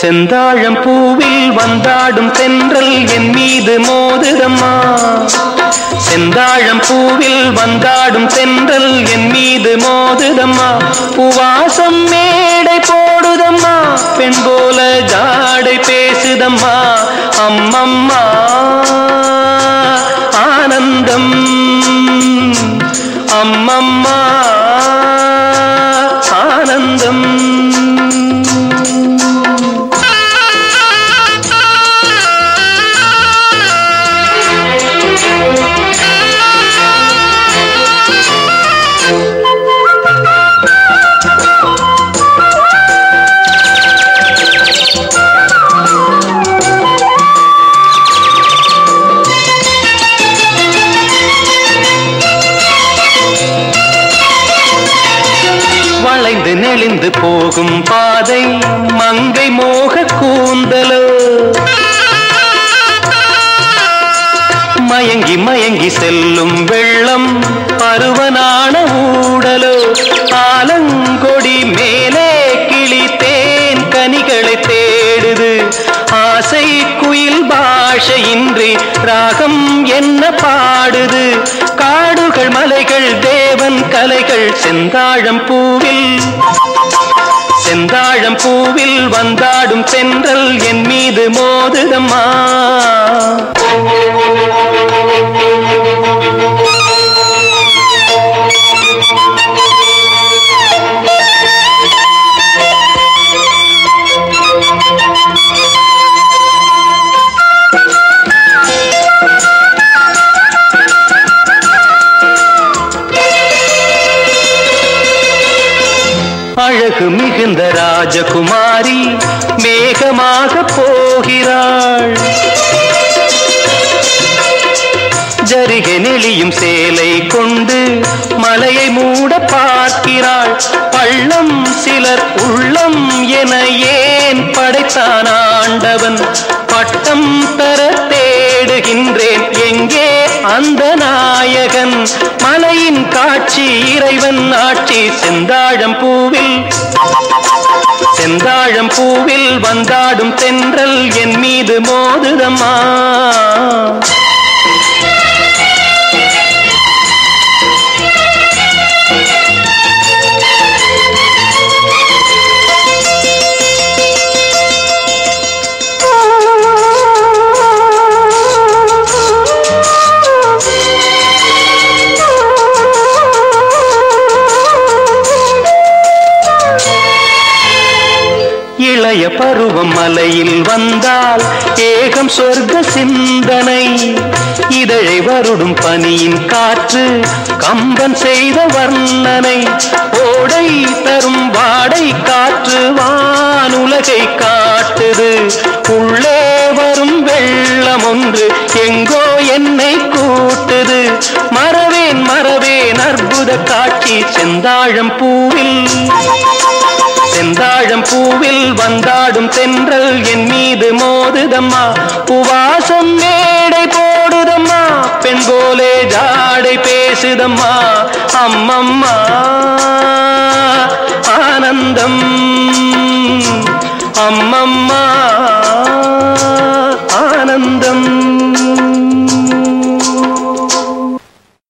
செந்தாழம் பூவில் வந்தாடும் தென்றல் என் மீது மோதுதம்மா செந்தாழம் பூவில் வந்தாடும் தென்றல் என் மீது மோதுதம்மா பூவாசம் மேடை போடுதம்மா. பெண் போல ஜாடை பேசுதம்மா. அம்மம்மா ஆனந்தம். அம்மம்மா. வளைந்து நெளிந்து போகும் பாதை மங்கை மோக கூந்தலோ. மயங்கி மயங்கி செல்லும் வெள்ளம் பருவனான ஊடலோ. ஆலங்கொடி மேலே கிளி தேன் கனிகளை தேடுது. ஆசை குயில் பாஷையின்றி ராகம் என்ன பாடுது. காடுகள் மலைகள் தே தேவன் கலைகள் செந்தாழம் பூவில். செந்தாழம் பூவில் வந்தாடும் சென்றல் என் மீது மோதுதம்மா. அழகு மிகுந்த ராஜகுமாரி மேகமாக போகிறாள். ஜரிக நெளியும் சேலை கொண்டு மலையை மூட பார்க்கிறாள். பள்ளம் சிலர் உள்ளம் என ஏன் படைத்தான் ஆண்டவன்? நாயகன் மலையின் காட்சி இறைவன் ஆட்சி. செந்தாழம் பூவில் செந்தாழம் பூவில் வந்தாடும் தென்றல் என் மீது மோதுதம்மா. இளைய பருவம் மலையில் வந்தால் ஏகம் சொர்க்க சிந்தனை. இதழை வருடும் பனியின் காற்று கம்பன் செய்த வர்ணனை. ஓடை தரும் வாடை காற்று வானுலகை காட்டுது. உள்ளே வரும் வெள்ளம் ஒன்று எங்கோ என்னை கூட்டுது. மறவேன் மறவேன் அற்புத காட்சி செந்தாழம் பூவில் வாடும் பூவில் வந்தாடும் தென்றல் என் மீது மோதுதம்மா. புவாசம் மேடை போடுதம்மா. பெண் போலே ஜாடை பேசுதம்மா. அம்மம்மா ஆனந்தம். அம்மம்மா ஆனந்தம்.